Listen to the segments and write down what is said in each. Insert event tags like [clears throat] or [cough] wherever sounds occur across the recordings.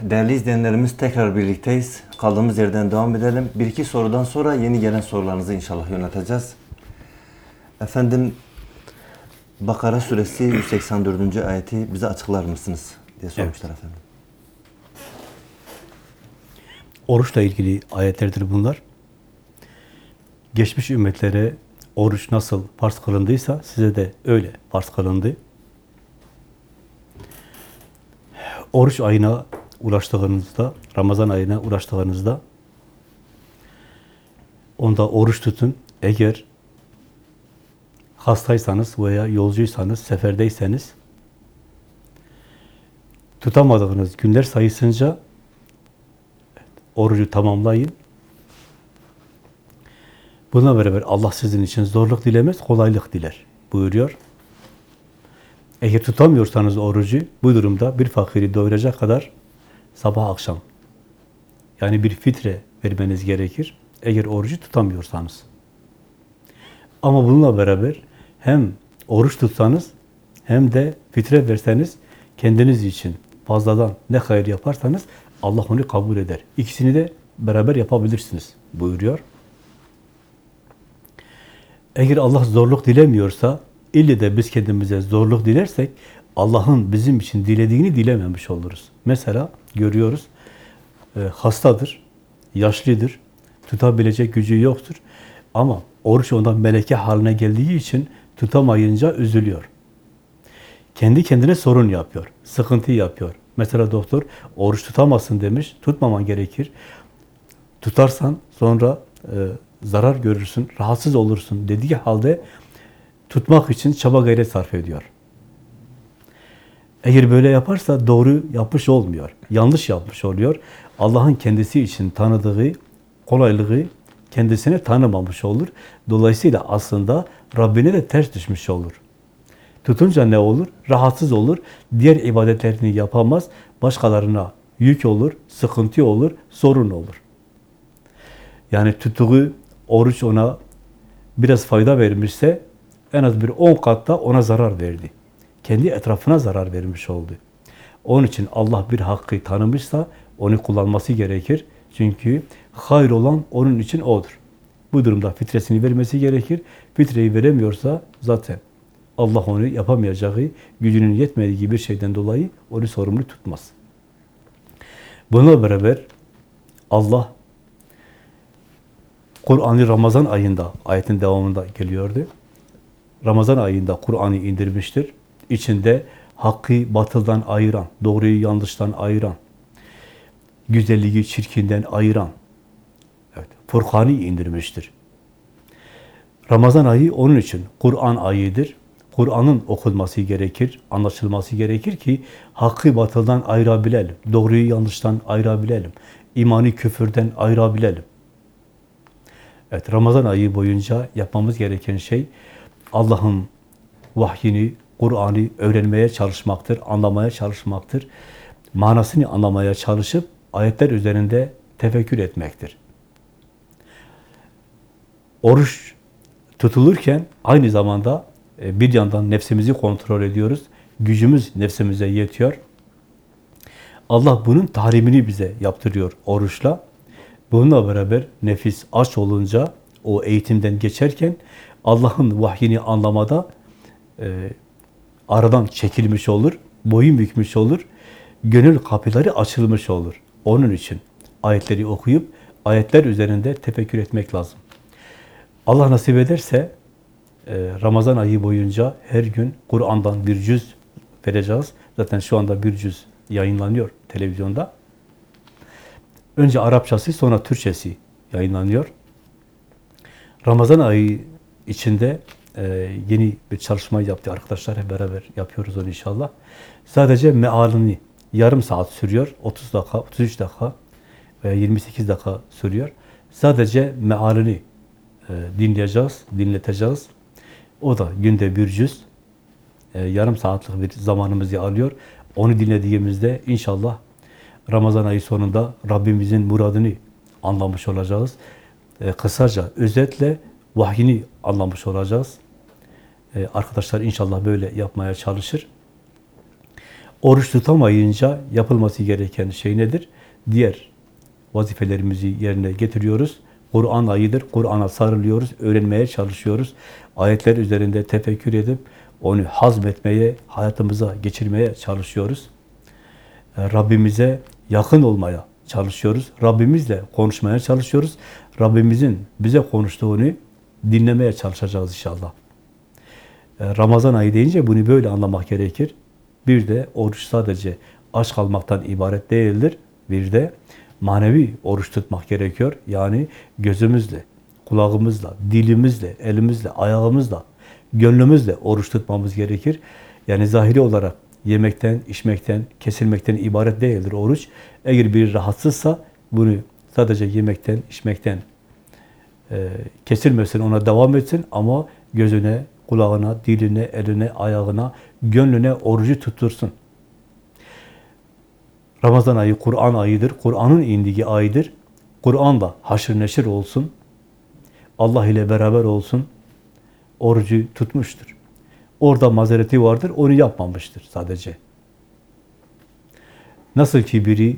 Değerli izleyenlerimiz tekrar birlikteyiz. Kaldığımız yerden devam edelim. Bir iki sorudan sonra yeni gelen sorularınızı inşallah yöneteceğiz. Efendim Bakara suresi 184. ayeti bize açıklar mısınız diye sormuşlar efendim. Oruçla ilgili ayetlerdir bunlar. Geçmiş ümmetlere oruç nasıl farz kılındıysa size de öyle farz kılındı. Oruç ayına ulaştığınızda, Ramazan ayına ulaştığınızda onda oruç tutun. Eğer hastaysanız veya yolcuysanız, seferdeyseniz tutamadığınız günler sayısınca orucu tamamlayın. Buna beraber Allah sizin için zorluk dilemez, kolaylık diler buyuruyor. Eğer tutamıyorsanız orucu, bu durumda bir fakiri doyuracak kadar sabah akşam, yani bir fitre vermeniz gerekir. Eğer orucu tutamıyorsanız. Ama bununla beraber hem oruç tutsanız hem de fitre verseniz kendiniz için fazladan ne hayır yaparsanız Allah onu kabul eder. İkisini de beraber yapabilirsiniz buyuruyor. Eğer Allah zorluk dilemiyorsa, ille de biz kendimize zorluk dilersek, Allah'ın bizim için dilediğini dilememiş oluruz. Mesela görüyoruz, e, hastadır, yaşlıdır, tutabilecek gücü yoktur. Ama oruç ondan meleke haline geldiği için tutamayınca üzülüyor. Kendi kendine sorun yapıyor, sıkıntı yapıyor. Mesela doktor oruç tutamazsın demiş, tutmaman gerekir. Tutarsan sonra e, zarar görürsün, rahatsız olursun dediği halde tutmak için çaba gayret sarf ediyor. Eğer böyle yaparsa doğru yapmış olmuyor. Yanlış yapmış oluyor. Allah'ın kendisi için tanıdığı kolaylığı kendisine tanımamış olur. Dolayısıyla aslında Rabbine de ters düşmüş olur. Tutunca ne olur? Rahatsız olur. Diğer ibadetlerini yapamaz. Başkalarına yük olur, sıkıntı olur, sorun olur. Yani tuttuğu oruç ona biraz fayda vermişse en az bir 10 katta ona zarar verdi. Kendi etrafına zarar vermiş oldu. Onun için Allah bir hakkı tanımışsa onu kullanması gerekir. Çünkü hayır olan onun için odur. Bu durumda fitresini vermesi gerekir. Fitreyi veremiyorsa zaten Allah onu yapamayacağı, gücünün yetmediği bir şeyden dolayı onu sorumlu tutmaz. Bununla beraber Allah Kur'an'ı Ramazan ayında, ayetin devamında geliyordu. Ramazan ayında Kur'an'ı indirmiştir. İçinde hakkı batıldan ayıran, doğruyu yanlıştan ayıran, güzelliği çirkinden ayıran, evet, Furkan'ı indirmiştir. Ramazan ayı onun için Kur'an ayıdır. Kur'an'ın okunması gerekir, anlaşılması gerekir ki hakkı batıldan ayırabilelim, doğruyu yanlıştan ayırabilelim, imanı küfürden ayırabilelim. Evet, Ramazan ayı boyunca yapmamız gereken şey Allah'ın vahyini, Kur'an'ı öğrenmeye çalışmaktır, anlamaya çalışmaktır. Manasını anlamaya çalışıp ayetler üzerinde tefekkür etmektir. Oruç tutulurken aynı zamanda e, bir yandan nefsimizi kontrol ediyoruz. Gücümüz nefsimize yetiyor. Allah bunun tahrimini bize yaptırıyor oruçla. Bununla beraber nefis aç olunca, o eğitimden geçerken Allah'ın vahyini anlamada e, aradan çekilmiş olur, boyun bükmüş olur, gönül kapıları açılmış olur. Onun için ayetleri okuyup ayetler üzerinde tefekkür etmek lazım. Allah nasip ederse e, Ramazan ayı boyunca her gün Kur'an'dan bir cüz vereceğiz. Zaten şu anda bir cüz yayınlanıyor televizyonda. Önce Arapçası sonra Türkçesi yayınlanıyor. Ramazan ayı içinde e, yeni bir çalışma yaptı arkadaşlar. Hep beraber yapıyoruz onu inşallah. Sadece mealini yarım saat sürüyor. 30 dakika, 33 dakika veya 28 dakika sürüyor. Sadece mealini e, dinleyeceğiz, dinleteceğiz. O da günde bir cüz, e, yarım saatlik bir zamanımızı alıyor. Onu dinlediğimizde inşallah Ramazan ayı sonunda Rabbimizin muradını anlamış olacağız. E, kısaca, özetle vahyini anlamış olacağız. E, arkadaşlar inşallah böyle yapmaya çalışır. Oruç tutamayınca yapılması gereken şey nedir? Diğer vazifelerimizi yerine getiriyoruz. Kur'an ayıdır. Kur'an'a sarılıyoruz, öğrenmeye çalışıyoruz. Ayetler üzerinde tefekkür edip onu hazmetmeye, hayatımıza geçirmeye çalışıyoruz. E, Rabbimize yakın olmaya çalışıyoruz. Rabbimizle konuşmaya çalışıyoruz. Rabbimizin bize konuştuğunu dinlemeye çalışacağız inşallah. E, Ramazan ayı deyince bunu böyle anlamak gerekir. Bir de oruç sadece aç kalmaktan ibaret değildir. Bir de manevi oruç tutmak gerekiyor. Yani gözümüzle, kulağımızla, dilimizle, elimizle, ayağımızla, gönlümüzle oruç tutmamız gerekir. Yani zahiri olarak yemekten, içmekten, kesilmekten ibaret değildir oruç. Eğer biri rahatsızsa bunu sadece yemekten, içmekten e, kesilmesin, ona devam etsin ama gözüne, kulağına, diline, eline, ayağına, gönlüne orucu tuttursun. Ramazan ayı Kur'an ayıdır. Kur'an'ın indiği ayıdır. Kur'an da haşır neşir olsun. Allah ile beraber olsun. Orucu tutmuştur. Orada mazereti vardır, onu yapmamıştır sadece. Nasıl ki biri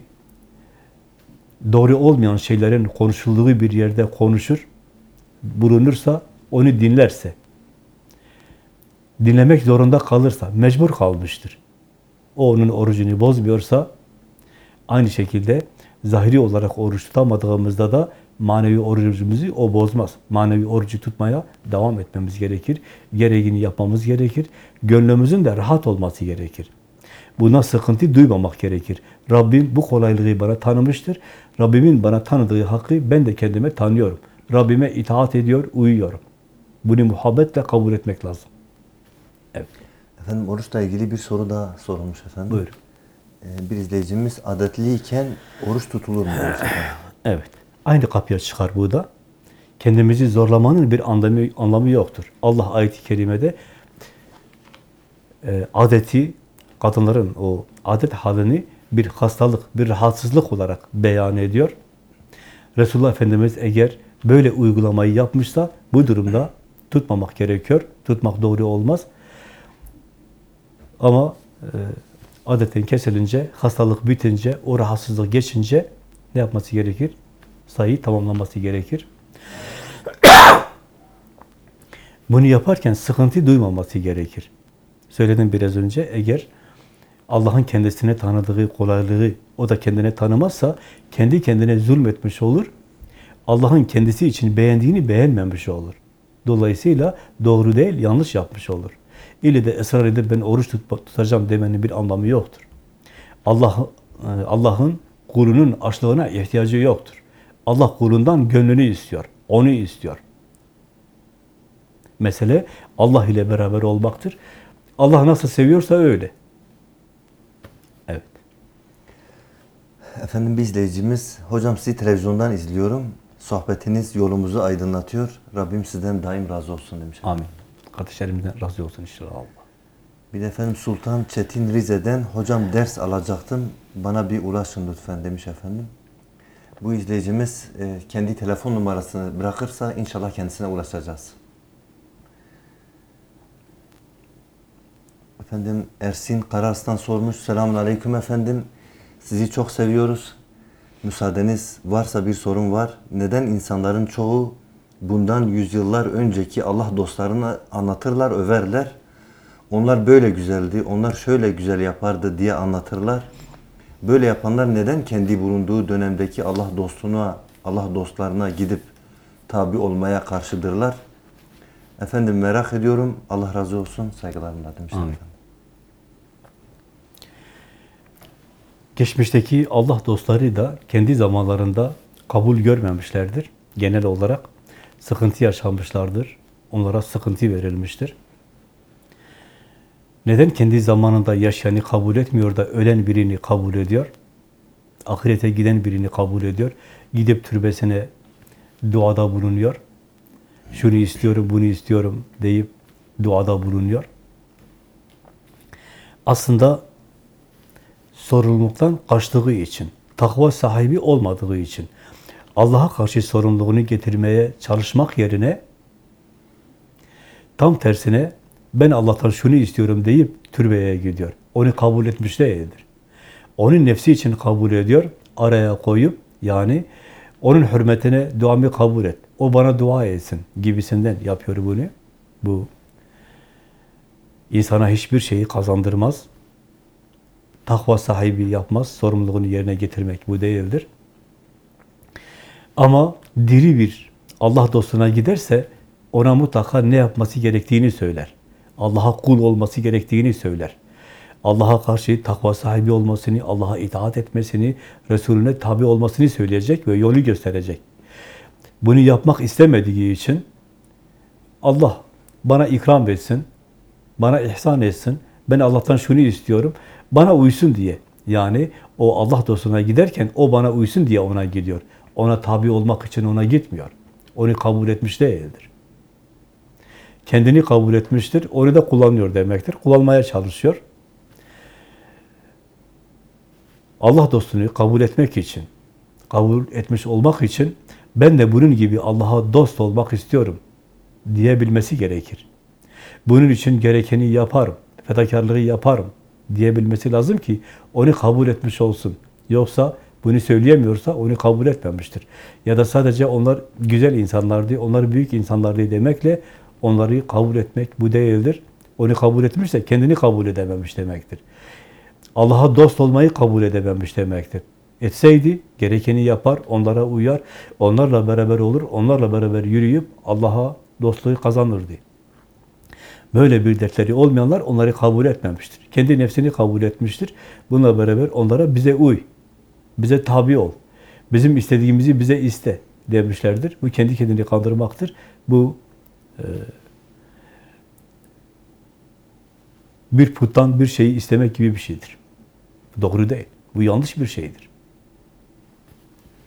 doğru olmayan şeylerin konuşulduğu bir yerde konuşur, bulunursa, onu dinlerse, dinlemek zorunda kalırsa, mecbur kalmıştır. O onun orucunu bozmuyorsa, aynı şekilde zahiri olarak oruç tutamadığımızda da manevi orucumuzu o bozmaz. Manevi orucu tutmaya devam etmemiz gerekir. Gereğini yapmamız gerekir. Gönlümüzün de rahat olması gerekir. Buna sıkıntı duymamak gerekir. Rabbim bu kolaylığı bana tanımıştır. Rabbimin bana tanıdığı hakkı ben de kendime tanıyorum. Rabbime itaat ediyor, uyuyorum. Bunu muhabbetle kabul etmek lazım. Efendim oruçla ilgili bir soru daha sorulmuş efendim. buyurun. Ee, bir izleyicimiz adetliyken oruç tutulur mu? Evet. Aynı kapıya çıkar bu da. Kendimizi zorlamanın bir anlamı, anlamı yoktur. Allah ayet-i kerimede e, adeti, kadınların o adet halini bir hastalık, bir rahatsızlık olarak beyan ediyor. Resulullah Efendimiz eğer böyle uygulamayı yapmışsa bu durumda tutmamak gerekiyor. Tutmak doğru olmaz. Ama e, adetin kesilince, hastalık bitince, o rahatsızlık geçince ne yapması gerekir? Sayıyı tamamlaması gerekir. [coughs] Bunu yaparken sıkıntı duymaması gerekir. Söyledim biraz önce, eğer Allah'ın kendisine tanıdığı kolaylığı o da kendine tanımazsa kendi kendine zulmetmiş olur. Allah'ın kendisi için beğendiğini beğenmemiş olur. Dolayısıyla doğru değil, yanlış yapmış olur. İlle de ısrar edip ben oruç tut- tutacağım demenin bir anlamı yoktur. Allah e, Allah'ın kulunun açlığına ihtiyacı yoktur. Allah kulundan gönlünü istiyor, onu istiyor. Mesele Allah ile beraber olmaktır. Allah nasıl seviyorsa öyle. Evet. Efendim bir izleyicimiz, hocam sizi televizyondan izliyorum. Sohbetiniz yolumuzu aydınlatıyor. Rabbim sizden daim razı olsun demiş. Amin. Kardeşlerimden razı olsun inşallah Allah. Bir de efendim Sultan Çetin Rize'den hocam ders alacaktım. Bana bir ulaşın lütfen demiş efendim. Bu izleyicimiz e, kendi telefon numarasını bırakırsa inşallah kendisine ulaşacağız. Efendim Ersin Karars'tan sormuş. Selamun Aleyküm efendim. Sizi çok seviyoruz. Müsaadeniz varsa bir sorun var. Neden insanların çoğu bundan yüzyıllar önceki Allah dostlarını anlatırlar, överler. Onlar böyle güzeldi, onlar şöyle güzel yapardı diye anlatırlar. Böyle yapanlar neden kendi bulunduğu dönemdeki Allah dostuna, Allah dostlarına gidip tabi olmaya karşıdırlar? Efendim merak ediyorum. Allah razı olsun. Saygılarımla demiş. Amin. Geçmişteki Allah dostları da kendi zamanlarında kabul görmemişlerdir. Genel olarak sıkıntı yaşamışlardır. Onlara sıkıntı verilmiştir. Neden kendi zamanında yaşayanı kabul etmiyor da ölen birini kabul ediyor? Ahirete giden birini kabul ediyor. Gidip türbesine duada bulunuyor. Şunu istiyorum, bunu istiyorum deyip duada bulunuyor. Aslında sorumluluktan kaçtığı için, takva sahibi olmadığı için, Allah'a karşı sorumluluğunu getirmeye çalışmak yerine tam tersine ben Allah'tan şunu istiyorum deyip türbeye gidiyor. onu kabul etmiş değildir. Onun nefsi için kabul ediyor, araya koyup yani onun hürmetine duamı kabul et. O bana dua etsin gibisinden yapıyor bunu. Bu insana hiçbir şeyi kazandırmaz. Takva sahibi yapmaz. Sorumluluğunu yerine getirmek bu değildir. Ama diri bir Allah dostuna giderse ona mutlaka ne yapması gerektiğini söyler. Allah'a kul olması gerektiğini söyler. Allah'a karşı takva sahibi olmasını, Allah'a itaat etmesini, Resulüne tabi olmasını söyleyecek ve yolu gösterecek. Bunu yapmak istemediği için Allah bana ikram etsin, bana ihsan etsin, ben Allah'tan şunu istiyorum, bana uysun diye. Yani o Allah dostuna giderken o bana uysun diye ona gidiyor. Ona tabi olmak için ona gitmiyor. Onu kabul etmiş değildir. Kendini kabul etmiştir, onu da kullanıyor demektir. Kullanmaya çalışıyor. Allah dostunu kabul etmek için, kabul etmiş olmak için ben de bunun gibi Allah'a dost olmak istiyorum diyebilmesi gerekir. Bunun için gerekeni yaparım, fedakarlığı yaparım diyebilmesi lazım ki onu kabul etmiş olsun. Yoksa bunu söyleyemiyorsa onu kabul etmemiştir. Ya da sadece onlar güzel insanlardı, onlar büyük insanlardı demekle onları kabul etmek bu değildir. Onu kabul etmişse kendini kabul edememiş demektir. Allah'a dost olmayı kabul edememiş demektir. Etseydi gerekeni yapar, onlara uyar, onlarla beraber olur, onlarla beraber yürüyüp Allah'a dostluğu kazanırdı. Böyle bir dertleri olmayanlar onları kabul etmemiştir. Kendi nefsini kabul etmiştir. Bununla beraber onlara bize uy, bize tabi ol, bizim istediğimizi bize iste demişlerdir. Bu kendi kendini kandırmaktır. Bu e, bir puttan bir şeyi istemek gibi bir şeydir. Doğru değil. Bu yanlış bir şeydir.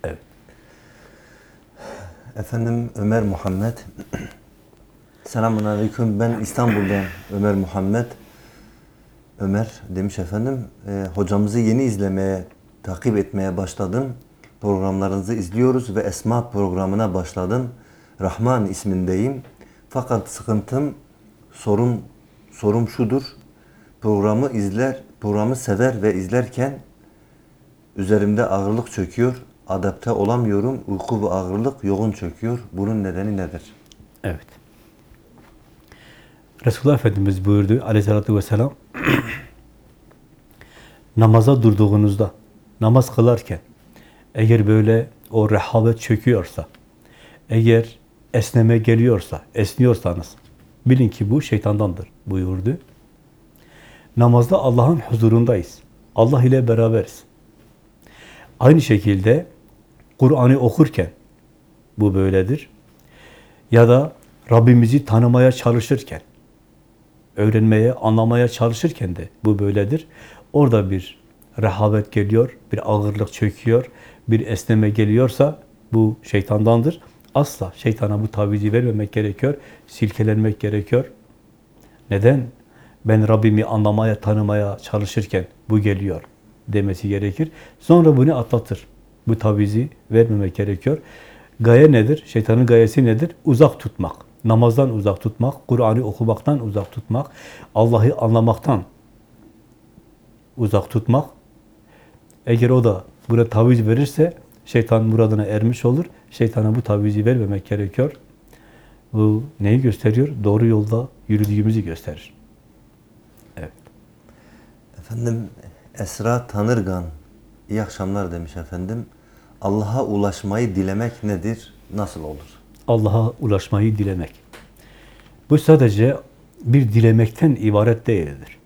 Evet. Efendim Ömer Muhammed. Selamun Aleyküm. Ben İstanbul'dan Ömer Muhammed. Ömer demiş efendim. e, hocamızı yeni izlemeye, takip etmeye başladım. Programlarınızı izliyoruz ve Esma programına başladım. Rahman ismindeyim. Fakat sıkıntım, sorun, sorum şudur. Programı izler, programı sever ve izlerken üzerimde ağırlık çöküyor. Adapte olamıyorum. Uyku ve ağırlık yoğun çöküyor. Bunun nedeni nedir? Evet. Resulullah Efendimiz buyurdu aleyhissalatü vesselam [clears throat] namaza durduğunuzda, namaz kılarken eğer böyle o rehavet çöküyorsa, eğer esneme geliyorsa, esniyorsanız bilin ki bu şeytandandır buyurdu. Namazda Allah'ın huzurundayız. Allah ile beraberiz. Aynı şekilde Kur'an'ı okurken bu böyledir. Ya da Rabbimizi tanımaya çalışırken, öğrenmeye, anlamaya çalışırken de bu böyledir. Orada bir rehavet geliyor, bir ağırlık çöküyor, bir esneme geliyorsa bu şeytandandır. Asla şeytana bu tavizi vermemek gerekiyor, silkelenmek gerekiyor. Neden? Ben Rabbimi anlamaya, tanımaya çalışırken bu geliyor demesi gerekir. Sonra bunu atlatır. Bu tavizi vermemek gerekiyor. Gaye nedir? Şeytanın gayesi nedir? Uzak tutmak. Namazdan uzak tutmak, Kur'an'ı okumaktan uzak tutmak, Allah'ı anlamaktan uzak tutmak. Eğer o da buna taviz verirse şeytan muradına ermiş olur. Şeytana bu tavizi vermemek gerekiyor. Bu neyi gösteriyor? Doğru yolda yürüdüğümüzü gösterir. Evet. Efendim Esra Tanırgan iyi akşamlar demiş efendim. Allah'a ulaşmayı dilemek nedir? Nasıl olur? Allah'a ulaşmayı dilemek. Bu sadece bir dilemekten ibaret değildir.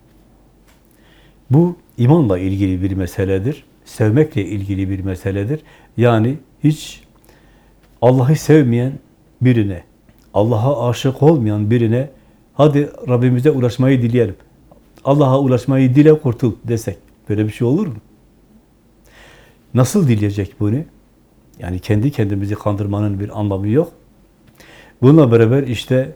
Bu imanla ilgili bir meseledir. Sevmekle ilgili bir meseledir. Yani hiç Allah'ı sevmeyen birine, Allah'a aşık olmayan birine hadi Rabbimize ulaşmayı dileyelim. Allah'a ulaşmayı dile kurtul desek böyle bir şey olur mu? Nasıl dileyecek bunu? Yani kendi kendimizi kandırmanın bir anlamı yok. Bununla beraber işte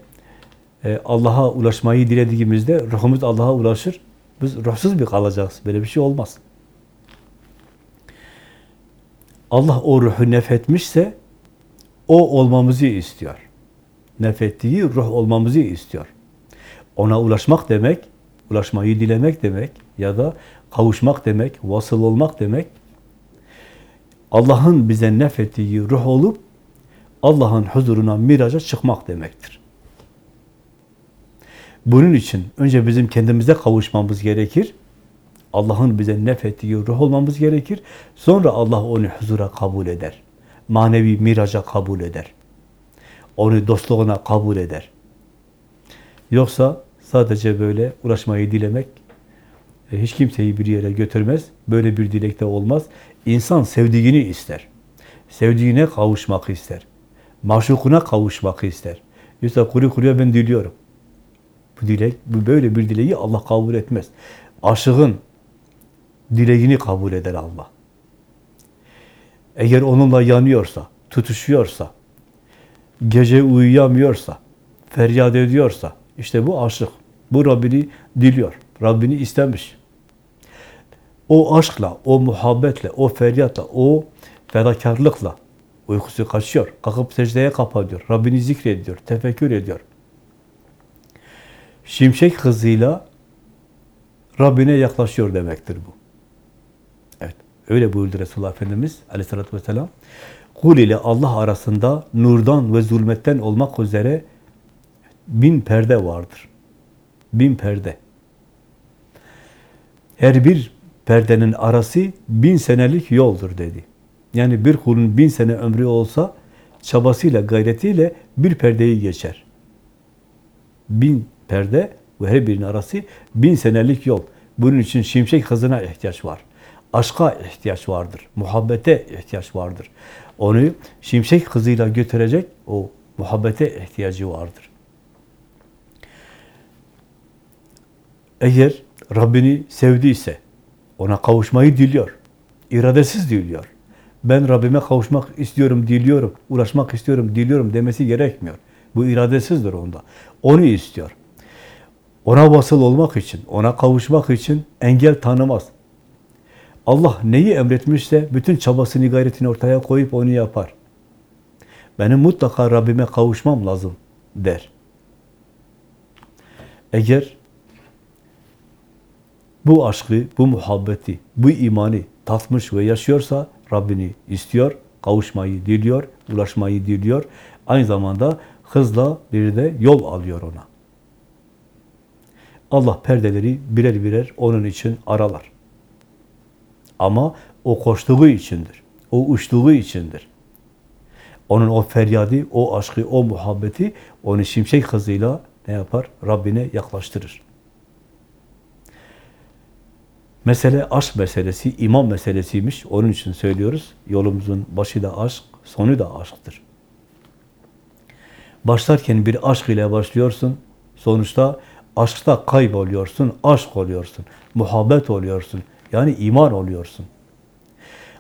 e, Allah'a ulaşmayı dilediğimizde ruhumuz Allah'a ulaşır. Biz ruhsuz bir kalacağız. Böyle bir şey olmaz. Allah o ruhu nefetmişse o olmamızı istiyor. Nefettiği ruh olmamızı istiyor. Ona ulaşmak demek, ulaşmayı dilemek demek, ya da kavuşmak demek, vasıl olmak demek, Allah'ın bize nefettiği ruh olup, Allah'ın huzuruna miraca çıkmak demektir. Bunun için önce bizim kendimize kavuşmamız gerekir. Allah'ın bize nefettiği ruh olmamız gerekir. Sonra Allah onu huzura kabul eder. Manevi miraca kabul eder. Onu dostluğuna kabul eder. Yoksa sadece böyle uğraşmayı dilemek e, hiç kimseyi bir yere götürmez. Böyle bir dilekte olmaz. İnsan sevdiğini ister. Sevdiğine kavuşmak ister. Maşukuna kavuşmak ister. Yoksa kuru kuruya ben diliyorum. Bu dilek, bu böyle bir dileği Allah kabul etmez. Aşığın dileğini kabul eder Allah. Eğer onunla yanıyorsa, tutuşuyorsa, gece uyuyamıyorsa, feryat ediyorsa, işte bu aşık. Bu Rabbini diliyor. Rabbini istemiş. O aşkla, o muhabbetle, o feryatla, o fedakarlıkla uykusu kaçıyor. Kalkıp secdeye kapanıyor. Rabbini zikrediyor, tefekkür ediyor. Şimşek hızıyla Rabbine yaklaşıyor demektir bu. Evet. Öyle buyurdu Resulullah Efendimiz aleyhissalatü vesselam. Kul ile Allah arasında nurdan ve zulmetten olmak üzere bin perde vardır. Bin perde. Her bir perdenin arası bin senelik yoldur dedi. Yani bir kulun bin sene ömrü olsa çabasıyla, gayretiyle bir perdeyi geçer. Bin perde ve her birinin arası bin senelik yol. Bunun için şimşek hızına ihtiyaç var. Aşka ihtiyaç vardır. Muhabbete ihtiyaç vardır. Onu şimşek hızıyla götürecek o muhabbete ihtiyacı vardır. Eğer Rabbini sevdiyse, ona kavuşmayı diliyor. iradesiz diliyor. Ben Rabbime kavuşmak istiyorum, diliyorum, uğraşmak istiyorum, diliyorum demesi gerekmiyor. Bu iradesizdir onda. Onu istiyor. Ona vasıl olmak için, ona kavuşmak için engel tanımaz. Allah neyi emretmişse bütün çabasını, gayretini ortaya koyup onu yapar. Benim mutlaka Rabbime kavuşmam lazım der. Eğer bu aşkı, bu muhabbeti, bu imanı tatmış ve yaşıyorsa Rabbini istiyor, kavuşmayı diliyor, ulaşmayı diliyor. Aynı zamanda hızla bir de yol alıyor ona. Allah perdeleri birer birer onun için aralar. Ama o koştuğu içindir. O uçtuğu içindir. Onun o feryadı, o aşkı, o muhabbeti onu şimşek hızıyla ne yapar? Rabbine yaklaştırır. Mesele aşk meselesi, iman meselesiymiş. Onun için söylüyoruz. Yolumuzun başı da aşk, sonu da aşktır. Başlarken bir aşk ile başlıyorsun. Sonuçta aşkta kayboluyorsun, aşk oluyorsun, muhabbet oluyorsun. Yani iman oluyorsun.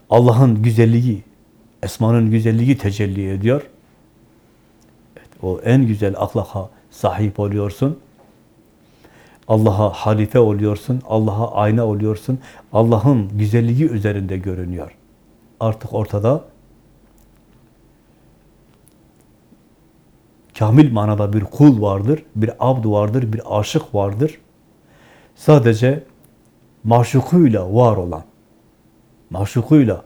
Allah'ın güzelliği, Esma'nın güzelliği tecelli ediyor. Evet, o en güzel ahlaka sahip oluyorsun. Allah'a halife oluyorsun, Allah'a ayna oluyorsun. Allah'ın güzelliği üzerinde görünüyor. Artık ortada kamil manada bir kul vardır, bir abd vardır, bir aşık vardır. Sadece maşukuyla var olan, maşukuyla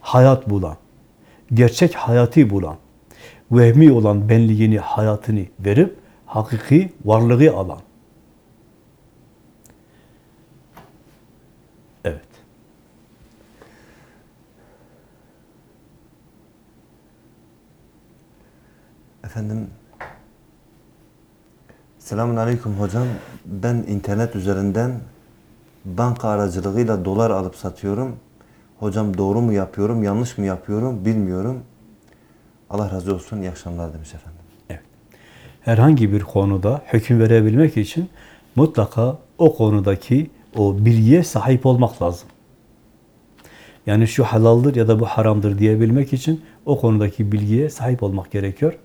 hayat bulan, gerçek hayatı bulan, vehmi olan benliğini, hayatını verip hakiki varlığı alan. Evet. Efendim Selamun Aleyküm hocam. Ben internet üzerinden banka aracılığıyla dolar alıp satıyorum. Hocam doğru mu yapıyorum, yanlış mı yapıyorum bilmiyorum. Allah razı olsun. İyi akşamlar demiş efendim. Evet. Herhangi bir konuda hüküm verebilmek için mutlaka o konudaki o bilgiye sahip olmak lazım. Yani şu halaldır ya da bu haramdır diyebilmek için o konudaki bilgiye sahip olmak gerekiyor.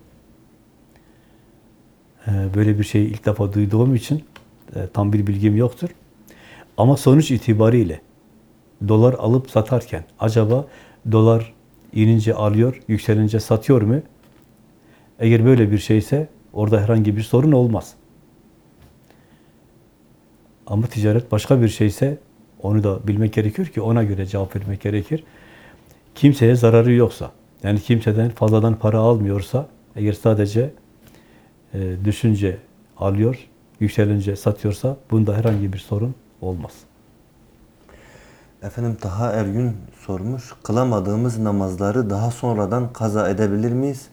Ee, Böyle bir şeyi ilk defa duyduğum için e, tam bir bilgim yoktur. Ama sonuç itibariyle dolar alıp satarken acaba dolar inince alıyor, yükselince satıyor mu? Eğer böyle bir şeyse orada herhangi bir sorun olmaz. Ama ticaret başka bir şeyse onu da bilmek gerekiyor ki ona göre cevap vermek gerekir. Kimseye zararı yoksa, yani kimseden fazladan para almıyorsa, eğer sadece düşünce alıyor, yükselince satıyorsa bunda herhangi bir sorun olmaz. Efendim Taha Ergün sormuş. Kılamadığımız namazları daha sonradan kaza edebilir miyiz?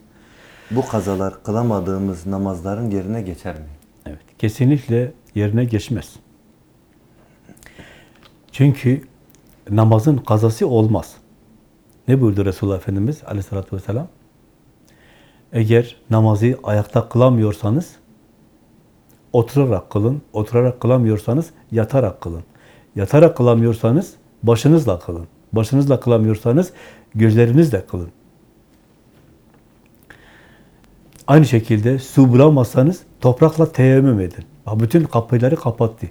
Bu kazalar kılamadığımız namazların yerine geçer mi? Evet, kesinlikle yerine geçmez. Çünkü namazın kazası olmaz. Ne buyurdu Resulullah Efendimiz aleyhissalatü vesselam? Eğer namazı ayakta kılamıyorsanız oturarak kılın, oturarak kılamıyorsanız yatarak kılın. Yatarak kılamıyorsanız başınızla kılın. Başınızla kılamıyorsanız gözlerinizle kılın. Aynı şekilde su bulamazsanız toprakla teyemmüm edin. Bütün kapıları kapattı.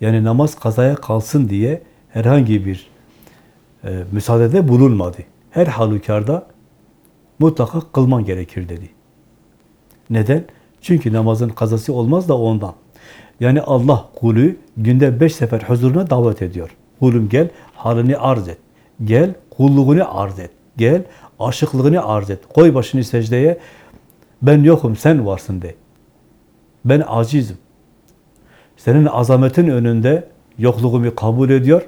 Yani namaz kazaya kalsın diye herhangi bir e, müsaadede bulunmadı. Her halükarda mutlaka kılman gerekir dedi. Neden? Çünkü namazın kazası olmaz da ondan. Yani Allah kulü günde beş sefer huzuruna davet ediyor. Kulüm gel, halini arz et. Gel, kulluğunu arz et. Gel, aşıklığını arz et. Koy başını secdeye, ben yokum, sen varsın de. Ben acizim. Senin azametin önünde yokluğumu kabul ediyor,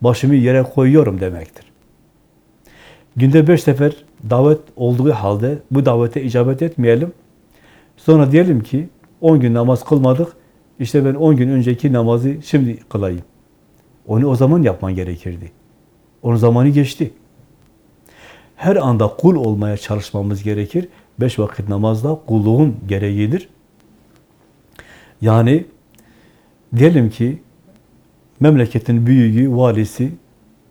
başımı yere koyuyorum demektir. Günde beş sefer davet olduğu halde bu davete icabet etmeyelim. Sonra diyelim ki 10 gün namaz kılmadık, işte ben 10 gün önceki namazı şimdi kılayım. Onu o zaman yapman gerekirdi. Onun zamanı geçti. Her anda kul olmaya çalışmamız gerekir. Beş vakit namazda kulluğun gereğidir. Yani diyelim ki memleketin büyüğü, valisi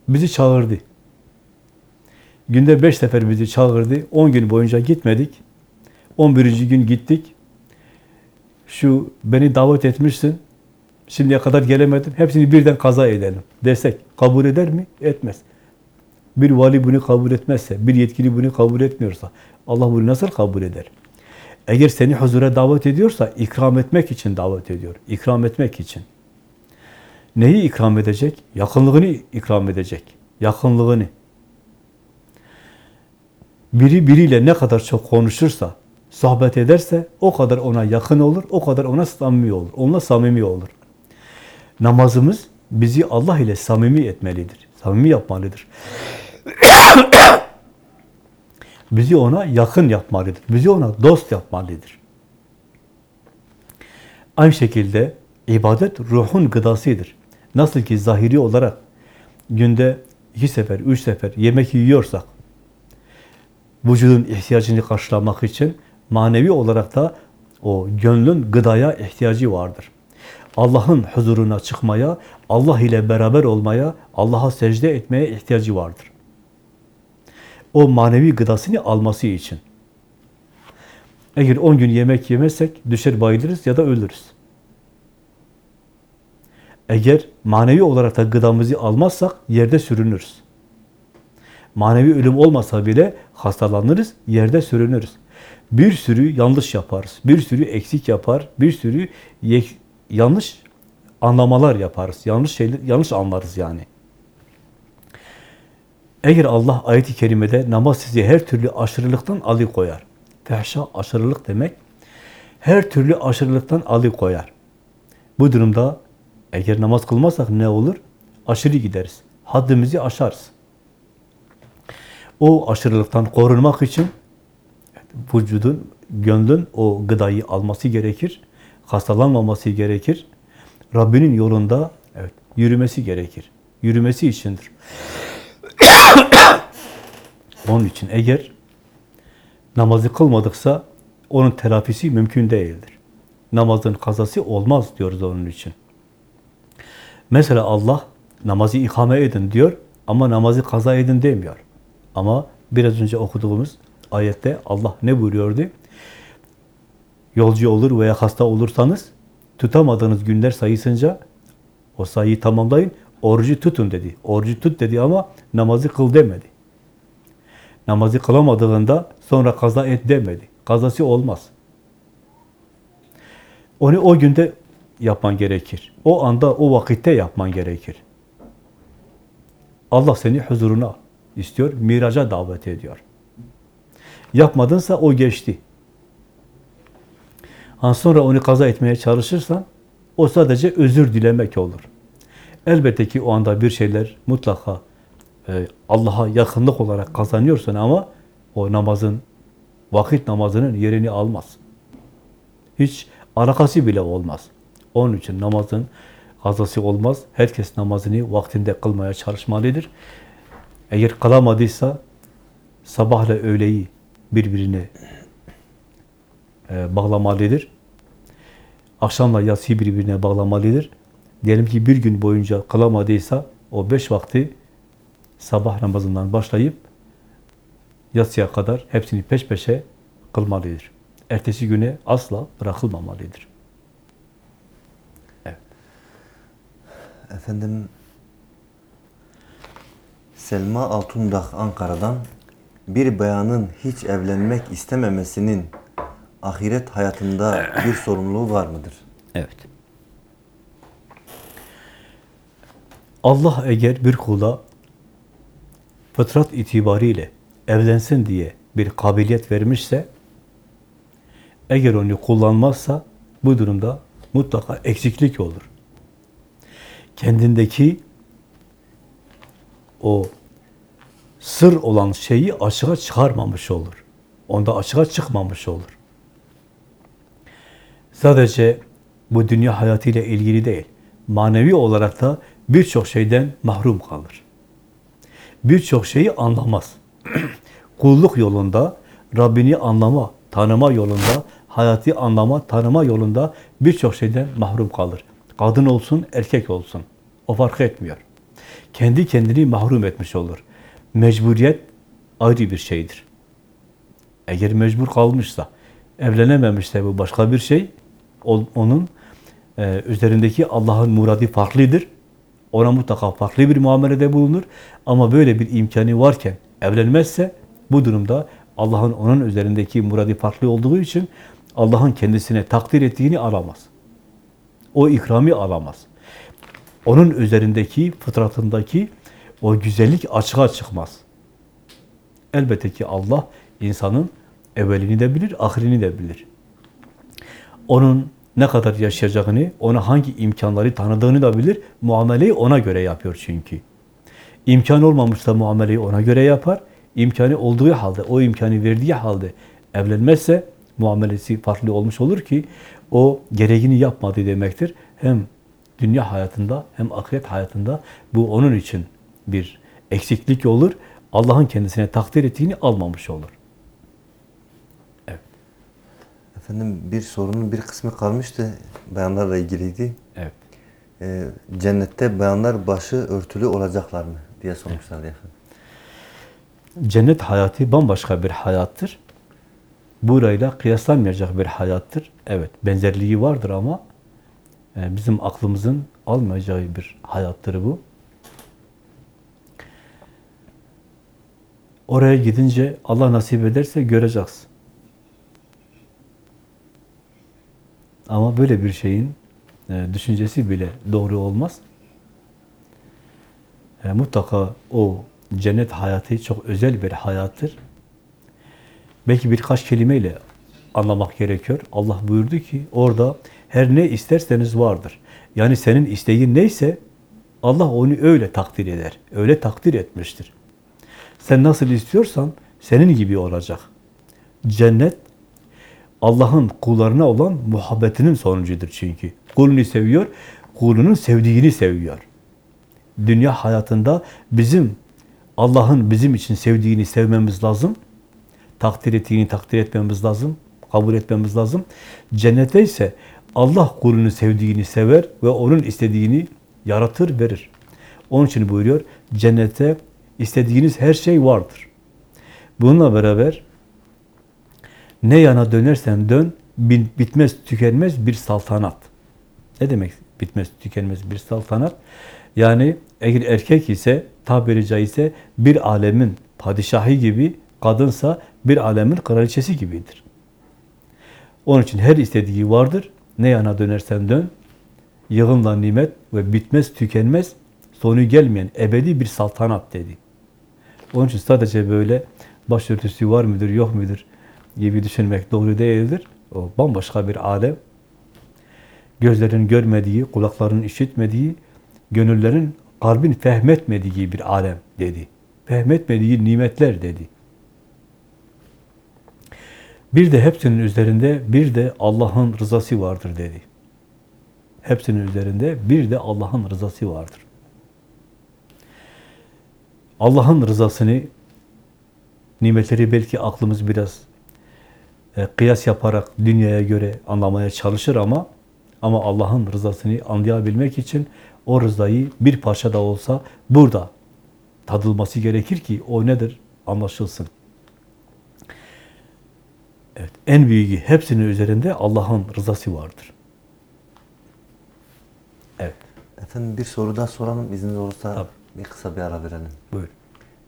bizi çağırdı. Günde beş sefer bizi çağırdı. On gün boyunca gitmedik. On birinci gün gittik. Şu beni davet etmişsin. Şimdiye kadar gelemedim. Hepsini birden kaza edelim desek kabul eder mi? Etmez. Bir vali bunu kabul etmezse, bir yetkili bunu kabul etmiyorsa Allah bunu nasıl kabul eder? Eğer seni huzura davet ediyorsa ikram etmek için davet ediyor. İkram etmek için. Neyi ikram edecek? Yakınlığını ikram edecek. Yakınlığını. Biri biriyle ne kadar çok konuşursa, sohbet ederse o kadar ona yakın olur, o kadar ona samimi olur. Onunla samimi olur. Namazımız bizi Allah ile samimi etmelidir. Samimi yapmalıdır. [coughs] bizi ona yakın yapmalıdır. Bizi ona dost yapmalıdır. Aynı şekilde ibadet ruhun gıdasıdır. Nasıl ki zahiri olarak günde iki sefer, üç sefer yemek yiyorsak, vücudun ihtiyacını karşılamak için manevi olarak da o gönlün gıdaya ihtiyacı vardır. Allah'ın huzuruna çıkmaya, Allah ile beraber olmaya, Allah'a secde etmeye ihtiyacı vardır. O manevi gıdasını alması için. Eğer 10 gün yemek yemezsek düşer bayılırız ya da ölürüz. Eğer manevi olarak da gıdamızı almazsak yerde sürünürüz. Manevi ölüm olmasa bile hastalanırız, yerde sürünürüz. Bir sürü yanlış yaparız, bir sürü eksik yapar, bir sürü yanlış anlamalar yaparız. Yanlış şeyler, yanlış anlarız yani. Eğer Allah ayet-i kerimede namaz sizi her türlü aşırılıktan alıkoyar. Fehşa aşırılık demek. Her türlü aşırılıktan alıkoyar. Bu durumda eğer namaz kılmazsak ne olur? Aşırı gideriz. Haddimizi aşarız. O aşırılıktan korunmak için vücudun, gönlün o gıdayı alması gerekir. Hastalanmaması gerekir. Rabbinin yolunda evet, yürümesi gerekir. Yürümesi içindir. [coughs] Onun için eğer namazı kılmadıksa onun telafisi mümkün değildir. Namazın kazası olmaz diyoruz onun için. Mesela Allah namazı ikame edin diyor ama namazı kaza edin demiyor. Ama biraz önce okuduğumuz ayette Allah ne buyuruyordu? Yolcu olur veya hasta olursanız tutamadığınız günler sayısınca o sayıyı tamamlayın, orucu tutun dedi. Orucu tut dedi ama namazı kıl demedi. Namazı kılamadığında sonra kaza et demedi. Kazası olmaz. Onu o günde yapman gerekir. O anda, o vakitte yapman gerekir. Allah seni huzuruna istiyor, miraca davet ediyor. Yapmadınsa o geçti. Ha sonra onu kaza etmeye çalışırsan o sadece özür dilemek olur. Elbette ki o anda bir şeyler mutlaka e, Allah'a yakınlık olarak kazanıyorsun ama o namazın, vakit namazının yerini almaz. Hiç alakası bile olmaz. Onun için namazın kazası olmaz. Herkes namazını vaktinde kılmaya çalışmalıdır. Eğer kılamadıysa sabahla öğleyi birbirine e, bağlamalıdır. Akşamla yatsıyı birbirine bağlamalıdır. Diyelim ki bir gün boyunca kılamadıysa o beş vakti sabah namazından başlayıp yatsıya kadar hepsini peş peşe kılmalıdır. Ertesi güne asla bırakılmamalıdır. Efendim Selma Altundağ Ankara'dan bir bayanın hiç evlenmek istememesinin ahiret hayatında bir sorumluluğu var mıdır? Evet. Allah eğer bir kula fıtrat itibariyle evlensin diye bir kabiliyet vermişse eğer onu kullanmazsa bu durumda mutlaka eksiklik olur. Kendindeki o sır olan şeyi açığa çıkarmamış olur. Onda açığa çıkmamış olur. Sadece bu dünya hayatıyla ilgili değil, manevi olarak da birçok şeyden mahrum kalır. Birçok şeyi anlamaz. [clears throat] Kulluk yolunda, Rabbini anlama, tanıma yolunda, hayatı anlama, tanıma yolunda birçok şeyden mahrum kalır. Kadın olsun, erkek olsun. O fark etmiyor. Kendi kendini mahrum etmiş olur. Mecburiyet ayrı bir şeydir. Eğer mecbur kalmışsa, evlenememişse bu başka bir şey, onun e, üzerindeki Allah'ın muradı farklıdır. Ona mutlaka farklı bir muamelede bulunur. Ama böyle bir imkanı varken evlenmezse bu durumda Allah'ın onun üzerindeki muradı farklı olduğu için Allah'ın kendisine takdir ettiğini alamaz. O ikrami alamaz. Onun üzerindeki, fıtratındaki o güzellik açığa çıkmaz. Elbette ki Allah insanın evvelini de bilir, ahirini de bilir. Onun ne kadar yaşayacağını, ona hangi imkanları tanıdığını da bilir. Muameleyi ona göre yapıyor çünkü. İmkan olmamışsa muameleyi ona göre yapar. İmkanı olduğu halde, o imkanı verdiği halde evlenmezse muamelesi farklı olmuş olur ki o gereğini yapmadı demektir. Hem dünya hayatında hem ahiret hayatında bu onun için bir eksiklik olur. Allah'ın kendisine takdir ettiğini almamış olur. Efendim bir sorunun bir kısmı kalmıştı. Bayanlarla ilgiliydi. Evet. Ee, cennette bayanlar başı örtülü olacaklar mı diye sormuşlardı efendim. Cennet hayatı bambaşka bir hayattır. Burayla kıyaslanmayacak bir hayattır. Evet, benzerliği vardır ama e, bizim aklımızın almayacağı bir hayattır bu. Oraya gidince Allah nasip ederse göreceksin. Ama böyle bir şeyin e, düşüncesi bile doğru olmaz. E, mutlaka o cennet hayatı çok özel bir hayattır. Belki birkaç kelimeyle anlamak gerekiyor. Allah buyurdu ki orada her ne isterseniz vardır. Yani senin isteğin neyse Allah onu öyle takdir eder. Öyle takdir etmiştir. Sen nasıl istiyorsan senin gibi olacak. Cennet Allah'ın kullarına olan muhabbetinin sonucudur çünkü. Kulunu seviyor, kulunun sevdiğini seviyor. Dünya hayatında bizim Allah'ın bizim için sevdiğini sevmemiz lazım. Takdir ettiğini takdir etmemiz lazım. Kabul etmemiz lazım. Cennette ise Allah kulunu sevdiğini sever ve onun istediğini yaratır, verir. Onun için buyuruyor, cennette istediğiniz her şey vardır. Bununla beraber ne yana dönersen dön, bitmez, tükenmez bir saltanat. Ne demek bitmez, tükenmez bir saltanat? Yani eğer erkek ise, tabiri caizse bir alemin padişahı gibi, kadınsa bir alemin kraliçesi gibidir. Onun için her istediği vardır. Ne yana dönersen dön, yığınla nimet ve bitmez, tükenmez, sonu gelmeyen ebedi bir saltanat dedi. Onun için sadece böyle başörtüsü var mıdır, yok mudur gibi düşünmek doğru değildir. O bambaşka bir alem. Gözlerin görmediği, kulakların işitmediği, gönüllerin, kalbin fehmetmediği bir alem dedi. Fehmetmediği nimetler dedi. Bir de hepsinin üzerinde bir de Allah'ın rızası vardır dedi. Hepsinin üzerinde bir de Allah'ın rızası vardır. Allah'ın rızasını nimetleri belki aklımız biraz e, kıyas yaparak dünyaya göre anlamaya çalışır ama ama Allah'ın rızasını anlayabilmek için o rızayı bir parça da olsa burada tadılması gerekir ki o nedir anlaşılsın. Evet, en büyüğü hepsinin üzerinde Allah'ın rızası vardır. Evet, Efendim bir soru daha soralım izniniz olursa Tabii. Bir kısa bir ara verelim. buyur.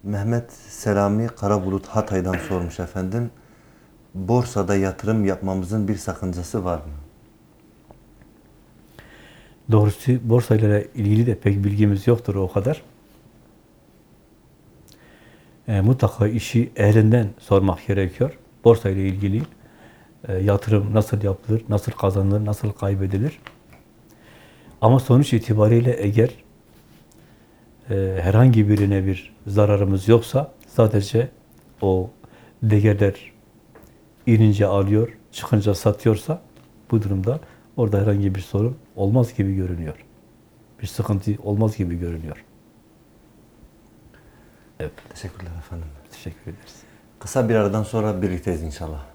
Mehmet Selami Karabulut Hatay'dan sormuş efendim. Borsada yatırım yapmamızın bir sakıncası var mı? Doğrusu borsayla ilgili de pek bilgimiz yoktur o kadar. E, mutlaka işi ehlinden sormak gerekiyor. Borsa ile ilgili e, yatırım nasıl yapılır, nasıl kazanılır, nasıl kaybedilir. Ama sonuç itibariyle eğer e, herhangi birine bir zararımız yoksa sadece o değerler inince alıyor, çıkınca satıyorsa bu durumda orada herhangi bir sorun olmaz gibi görünüyor. Bir sıkıntı olmaz gibi görünüyor. Evet, Teşekkürler efendim. teşekkür ederiz. Kısa bir aradan sonra birlikteyiz inşallah.